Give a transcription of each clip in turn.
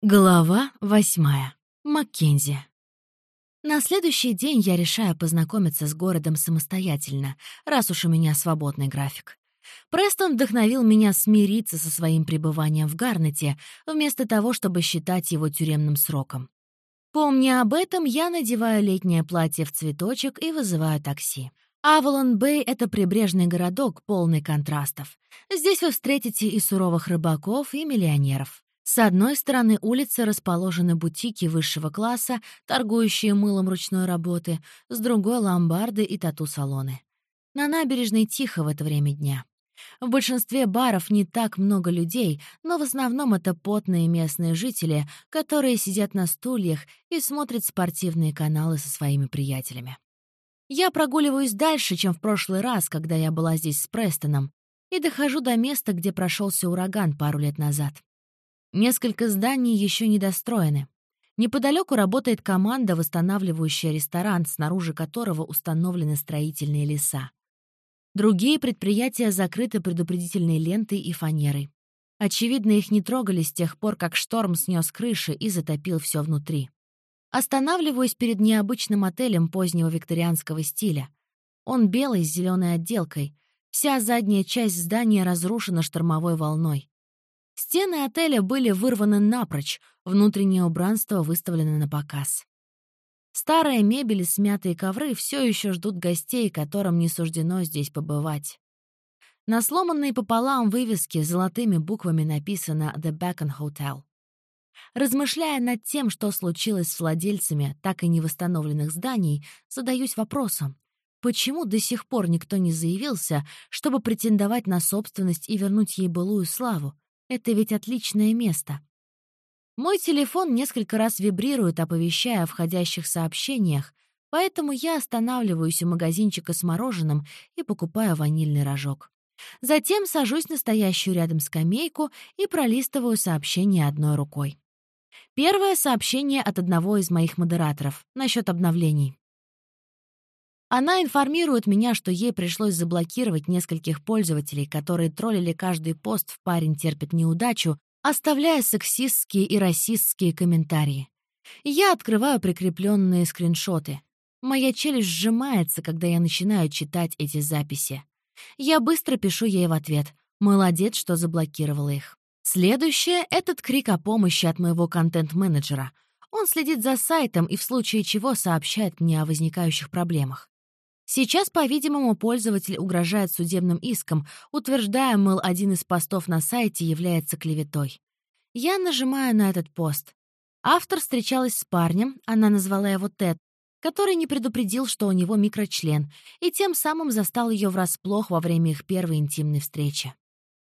Глава восьмая. Маккензи. На следующий день я решаю познакомиться с городом самостоятельно, раз уж у меня свободный график. Престон вдохновил меня смириться со своим пребыванием в Гарнете, вместо того, чтобы считать его тюремным сроком. Помня об этом, я надеваю летнее платье в цветочек и вызываю такси. Авалон-Бэй — это прибрежный городок, полный контрастов. Здесь вы встретите и суровых рыбаков, и миллионеров. С одной стороны улицы расположены бутики высшего класса, торгующие мылом ручной работы, с другой — ломбарды и тату-салоны. На набережной тихо в это время дня. В большинстве баров не так много людей, но в основном это потные местные жители, которые сидят на стульях и смотрят спортивные каналы со своими приятелями. Я прогуливаюсь дальше, чем в прошлый раз, когда я была здесь с Престоном, и дохожу до места, где прошелся ураган пару лет назад. Несколько зданий еще не достроены. Неподалеку работает команда, восстанавливающая ресторан, снаружи которого установлены строительные леса. Другие предприятия закрыты предупредительной лентой и фанерой. Очевидно, их не трогали с тех пор, как шторм снес крыши и затопил все внутри. Останавливаюсь перед необычным отелем позднего викторианского стиля. Он белый с зеленой отделкой. Вся задняя часть здания разрушена штормовой волной. Стены отеля были вырваны напрочь, внутреннее убранство выставлено на показ. Старая мебель и смятые ковры все еще ждут гостей, которым не суждено здесь побывать. На сломанной пополам вывеске золотыми буквами написано «The Beacon Hotel». Размышляя над тем, что случилось с владельцами так и не восстановленных зданий, задаюсь вопросом, почему до сих пор никто не заявился, чтобы претендовать на собственность и вернуть ей былую славу, это ведь отличное место. Мой телефон несколько раз вибрирует, оповещая о входящих сообщениях, поэтому я останавливаюсь у магазинчика с мороженым и покупаю ванильный рожок. Затем сажусь на стоящую рядом скамейку и пролистываю сообщение одной рукой. Первое сообщение от одного из моих модераторов насчет обновлений. Она информирует меня, что ей пришлось заблокировать нескольких пользователей, которые троллили каждый пост в «Парень терпит неудачу», оставляя сексистские и расистские комментарии. Я открываю прикрепленные скриншоты. Моя челюсть сжимается, когда я начинаю читать эти записи. Я быстро пишу ей в ответ. Молодец, что заблокировала их. Следующее — этот крик о помощи от моего контент-менеджера. Он следит за сайтом и в случае чего сообщает мне о возникающих проблемах. Сейчас, по-видимому, пользователь угрожает судебным иском, утверждая, мол, один из постов на сайте является клеветой. Я нажимаю на этот пост. Автор встречалась с парнем, она назвала его Тед, который не предупредил, что у него микрочлен, и тем самым застал ее врасплох во время их первой интимной встречи.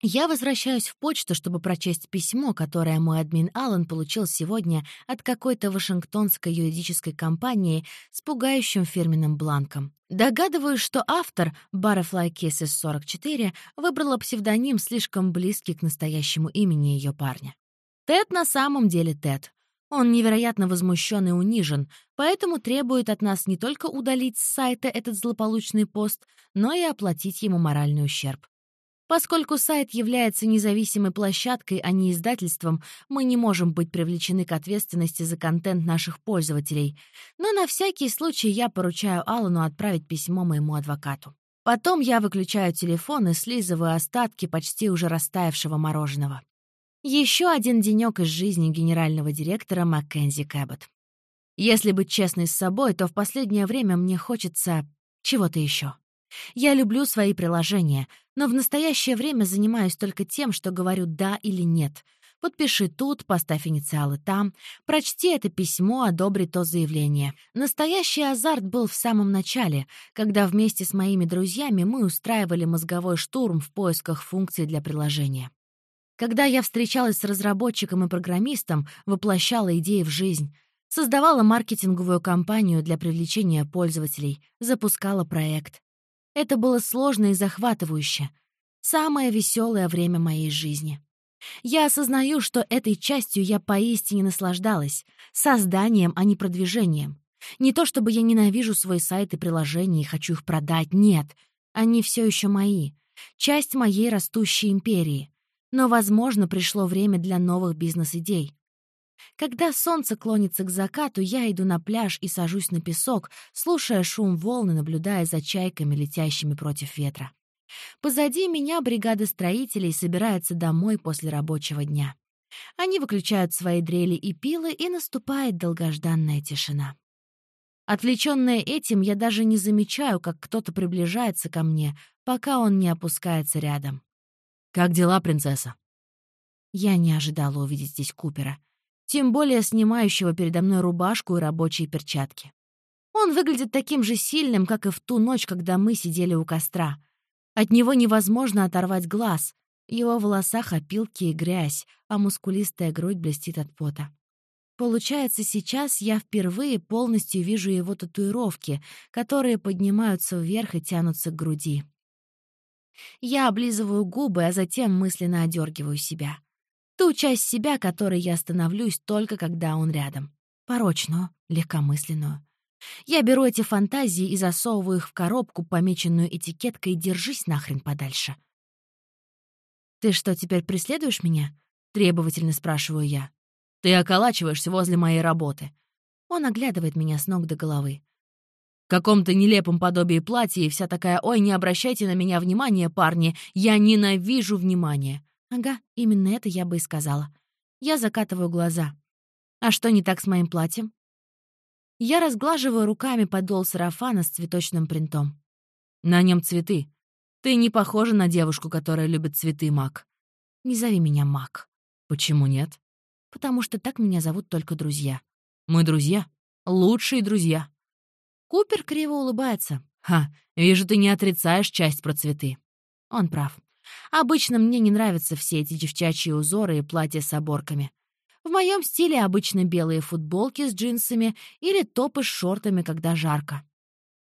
Я возвращаюсь в почту, чтобы прочесть письмо, которое мой админ Аллен получил сегодня от какой-то вашингтонской юридической компании с пугающим фирменным бланком. Догадываюсь, что автор Butterfly Kisses 44 выбрала псевдоним, слишком близкий к настоящему имени ее парня. Тед на самом деле Тед. Он невероятно возмущен и унижен, поэтому требует от нас не только удалить с сайта этот злополучный пост, но и оплатить ему моральный ущерб. Поскольку сайт является независимой площадкой, а не издательством, мы не можем быть привлечены к ответственности за контент наших пользователей. Но на всякий случай я поручаю Аллану отправить письмо моему адвокату. Потом я выключаю телефон и слизываю остатки почти уже растаявшего мороженого. Еще один денек из жизни генерального директора Маккензи Кэббот. Если быть честной с собой, то в последнее время мне хочется чего-то еще. Я люблю свои приложения, но в настоящее время занимаюсь только тем, что говорю «да» или «нет». Подпиши тут, поставь инициалы там, прочти это письмо, одобри то заявление. Настоящий азарт был в самом начале, когда вместе с моими друзьями мы устраивали мозговой штурм в поисках функций для приложения. Когда я встречалась с разработчиком и программистом, воплощала идеи в жизнь, создавала маркетинговую кампанию для привлечения пользователей, запускала проект. Это было сложно и захватывающе. Самое веселое время моей жизни. Я осознаю, что этой частью я поистине наслаждалась. Созданием, а не продвижением. Не то чтобы я ненавижу свой сайт и приложения и хочу их продать, нет. Они все еще мои. Часть моей растущей империи. Но, возможно, пришло время для новых бизнес-идей. Когда солнце клонится к закату, я иду на пляж и сажусь на песок, слушая шум волны, наблюдая за чайками, летящими против ветра. Позади меня бригада строителей собирается домой после рабочего дня. Они выключают свои дрели и пилы, и наступает долгожданная тишина. Отвлечённая этим, я даже не замечаю, как кто-то приближается ко мне, пока он не опускается рядом. «Как дела, принцесса?» Я не ожидала увидеть здесь Купера. Тем более снимающего передо мной рубашку и рабочие перчатки. Он выглядит таким же сильным, как и в ту ночь, когда мы сидели у костра. От него невозможно оторвать глаз. В его волосах опилки и грязь, а мускулистая грудь блестит от пота. Получается, сейчас я впервые полностью вижу его татуировки, которые поднимаются вверх и тянутся к груди. Я облизываю губы, а затем мысленно одергиваю себя. Ту часть себя, которой я становлюсь только когда он рядом. Порочную, легкомысленную. Я беру эти фантазии и засовываю их в коробку, помеченную этикеткой «Держись нахрен подальше». «Ты что, теперь преследуешь меня?» — требовательно спрашиваю я. «Ты околачиваешься возле моей работы». Он оглядывает меня с ног до головы. В каком-то нелепом подобии платья и вся такая «Ой, не обращайте на меня внимания, парни, я ненавижу внимание». Ага, именно это я бы и сказала. Я закатываю глаза. А что не так с моим платьем? Я разглаживаю руками подол сарафана с цветочным принтом. На нем цветы. Ты не похожа на девушку, которая любит цветы, Мак. Не зови меня Мак. Почему нет? Потому что так меня зовут только друзья. Мы друзья. Лучшие друзья. Купер криво улыбается. «Ха, вижу, ты не отрицаешь часть про цветы». Он прав. Обычно мне не нравятся все эти девчачьи узоры и платья с оборками. В моем стиле обычно белые футболки с джинсами или топы с шортами, когда жарко.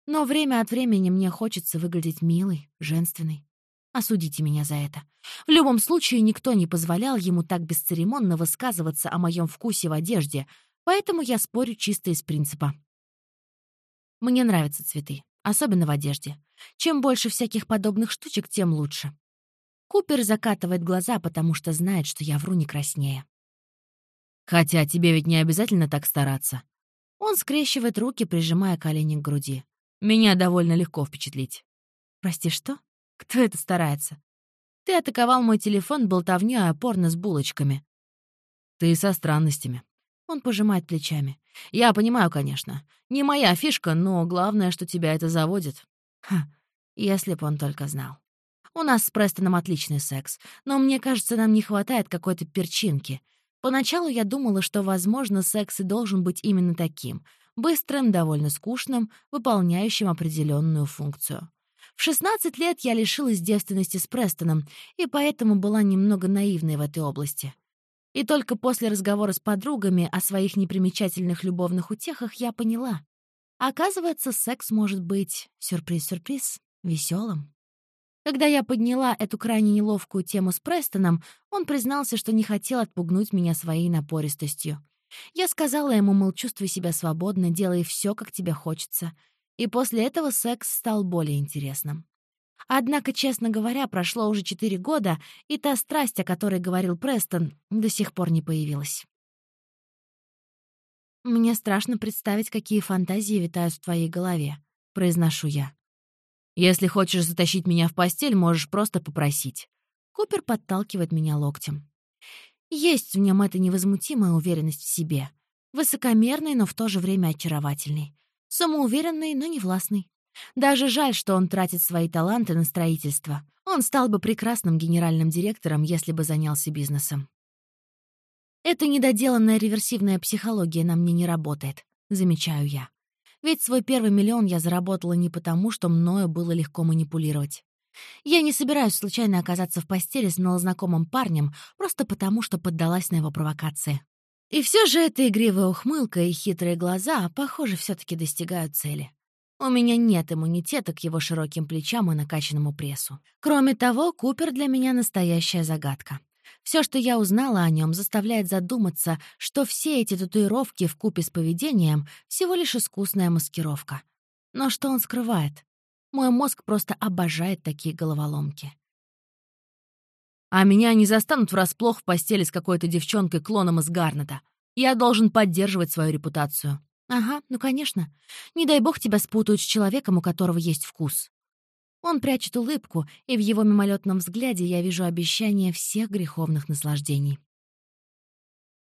Но время от времени мне хочется выглядеть милой, женственной. Осудите меня за это. В любом случае, никто не позволял ему так бесцеремонно высказываться о моем вкусе в одежде, поэтому я спорю чисто из принципа. Мне нравятся цветы, особенно в одежде. Чем больше всяких подобных штучек, тем лучше. Купер закатывает глаза, потому что знает, что я вру не краснее. «Хотя тебе ведь не обязательно так стараться». Он скрещивает руки, прижимая колени к груди. «Меня довольно легко впечатлить». «Прости, что? Кто это старается?» «Ты атаковал мой телефон болтовнёй о порно с булочками». «Ты со странностями». Он пожимает плечами. «Я понимаю, конечно. Не моя фишка, но главное, что тебя это заводит». Ха, если б он только знал. У нас с Престоном отличный секс, но мне кажется, нам не хватает какой-то перчинки. Поначалу я думала, что, возможно, секс и должен быть именно таким — быстрым, довольно скучным, выполняющим определенную функцию. В 16 лет я лишилась девственности с Престоном, и поэтому была немного наивной в этой области. И только после разговора с подругами о своих непримечательных любовных утехах я поняла. Оказывается, секс может быть, сюрприз-сюрприз, веселым. Когда я подняла эту крайне неловкую тему с Престоном, он признался, что не хотел отпугнуть меня своей напористостью. Я сказала ему, мол, чувствуй себя свободно, делай все, как тебе хочется. И после этого секс стал более интересным. Однако, честно говоря, прошло уже четыре года, и та страсть, о которой говорил Престон, до сих пор не появилась. «Мне страшно представить, какие фантазии витают в твоей голове», — произношу я. «Если хочешь затащить меня в постель, можешь просто попросить». Купер подталкивает меня локтем. Есть в нем эта невозмутимая уверенность в себе. Высокомерный, но в то же время очаровательный. Самоуверенный, но не властный. Даже жаль, что он тратит свои таланты на строительство. Он стал бы прекрасным генеральным директором, если бы занялся бизнесом. Эта недоделанная реверсивная психология на мне не работает, замечаю я. Ведь свой первый миллион я заработала не потому, что мною было легко манипулировать. Я не собираюсь случайно оказаться в постели с малознакомым парнем, просто потому, что поддалась на его провокации. И все же эта игривая ухмылка и хитрые глаза, похоже, все таки достигают цели. У меня нет иммунитета к его широким плечам и накачанному прессу. Кроме того, Купер для меня настоящая загадка. Все, что я узнала о нем, заставляет задуматься, что все эти татуировки в купе с поведением — всего лишь искусная маскировка. Но что он скрывает? Мой мозг просто обожает такие головоломки. А меня не застанут врасплох в постели с какой-то девчонкой-клоном из Гарнета. Я должен поддерживать свою репутацию. Ага, ну конечно. Не дай бог тебя спутают с человеком, у которого есть вкус. Он прячет улыбку, и в его мимолетном взгляде я вижу обещание всех греховных наслаждений.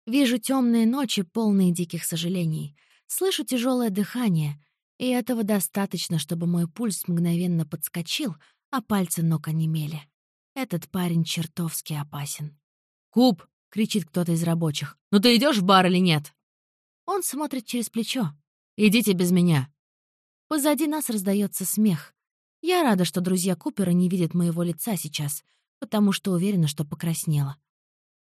Вижу темные ночи, полные диких сожалений. Слышу тяжелое дыхание, и этого достаточно, чтобы мой пульс мгновенно подскочил, а пальцы ног онемели. Этот парень чертовски опасен. «Куб!» — кричит кто-то из рабочих. «Ну ты идешь в бар или нет?» Он смотрит через плечо. «Идите без меня». Позади нас раздается смех. Я рада, что друзья Купера не видят моего лица сейчас, потому что уверена, что покраснела.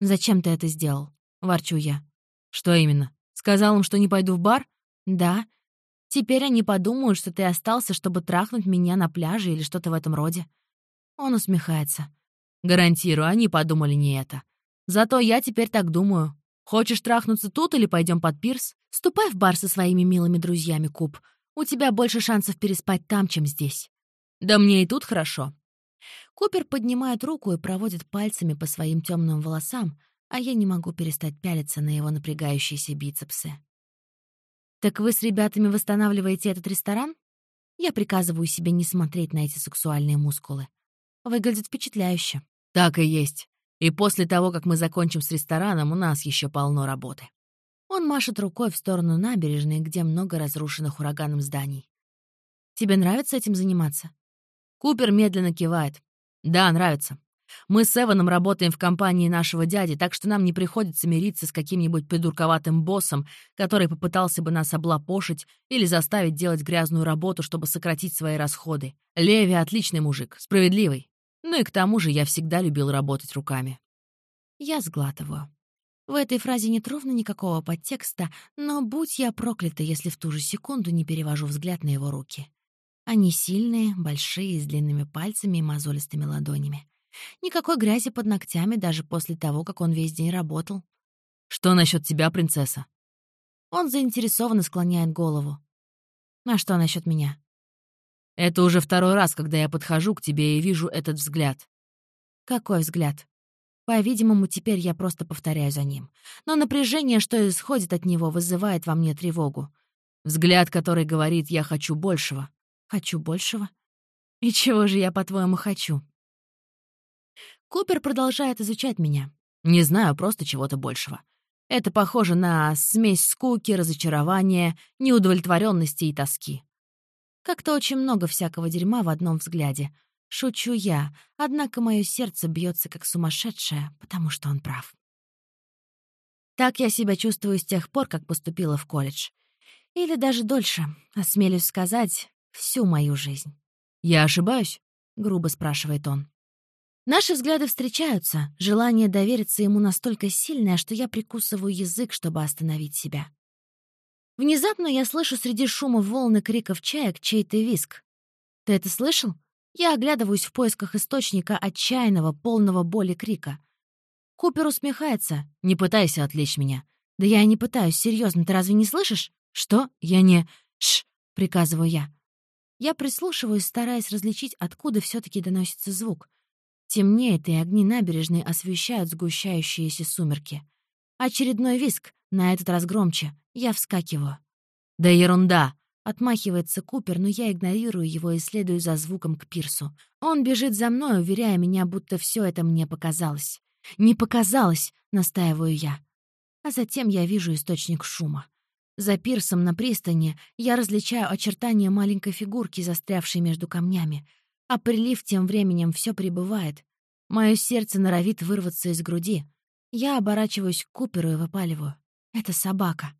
«Зачем ты это сделал?» — ворчу я. «Что именно? Сказал им, что не пойду в бар?» «Да. Теперь они подумают, что ты остался, чтобы трахнуть меня на пляже или что-то в этом роде». Он усмехается. «Гарантирую, они подумали не это. Зато я теперь так думаю. Хочешь трахнуться тут или пойдем под пирс? Ступай в бар со своими милыми друзьями, Куб. У тебя больше шансов переспать там, чем здесь». «Да мне и тут хорошо». Купер поднимает руку и проводит пальцами по своим темным волосам, а я не могу перестать пялиться на его напрягающиеся бицепсы. «Так вы с ребятами восстанавливаете этот ресторан?» Я приказываю себе не смотреть на эти сексуальные мускулы. Выглядит впечатляюще. «Так и есть. И после того, как мы закончим с рестораном, у нас еще полно работы». Он машет рукой в сторону набережной, где много разрушенных ураганом зданий. «Тебе нравится этим заниматься?» Купер медленно кивает. «Да, нравится. Мы с Эваном работаем в компании нашего дяди, так что нам не приходится мириться с каким-нибудь придурковатым боссом, который попытался бы нас облапошить или заставить делать грязную работу, чтобы сократить свои расходы. Леви — отличный мужик, справедливый. Ну и к тому же я всегда любил работать руками». Я сглатываю. В этой фразе нет ровно никакого подтекста, но будь я проклята, если в ту же секунду не перевожу взгляд на его руки. Они сильные, большие, с длинными пальцами и мозолистыми ладонями. Никакой грязи под ногтями даже после того, как он весь день работал. «Что насчет тебя, принцесса?» Он заинтересованно склоняет голову. «А что насчет меня?» «Это уже второй раз, когда я подхожу к тебе и вижу этот взгляд». «Какой взгляд?» По-видимому, теперь я просто повторяю за ним. Но напряжение, что исходит от него, вызывает во мне тревогу. Взгляд, который говорит «я хочу большего». Хочу большего? И чего же я, по-твоему, хочу? Купер продолжает изучать меня. Не знаю, просто чего-то большего. Это похоже на смесь скуки, разочарования, неудовлетворенности и тоски. Как-то очень много всякого дерьма в одном взгляде. Шучу я, однако мое сердце бьется как сумасшедшее, потому что он прав. Так я себя чувствую с тех пор, как поступила в колледж. Или даже дольше, осмелюсь сказать, всю мою жизнь. «Я ошибаюсь?» — грубо спрашивает он. Наши взгляды встречаются, желание довериться ему настолько сильное, что я прикусываю язык, чтобы остановить себя. Внезапно я слышу среди шума волны криков чаек чей-то виск. «Ты это слышал?» Я оглядываюсь в поисках источника отчаянного, полного боли крика. Купер усмехается. «Не пытайся отвлечь меня». «Да я и не пытаюсь, серьезно, ты разве не слышишь?» «Что? Я не...» «Шш!» — приказываю я. Я прислушиваюсь, стараясь различить, откуда все таки доносится звук. Темнеет, и огни набережной освещают сгущающиеся сумерки. Очередной виск, на этот раз громче. Я вскакиваю. «Да ерунда!» — отмахивается Купер, но я игнорирую его и следую за звуком к пирсу. Он бежит за мной, уверяя меня, будто все это мне показалось. «Не показалось!» — настаиваю я. А затем я вижу источник шума. За пирсом на пристани я различаю очертания маленькой фигурки, застрявшей между камнями. А прилив тем временем все прибывает. Мое сердце норовит вырваться из груди. Я оборачиваюсь к Куперу и выпаливаю. Это собака.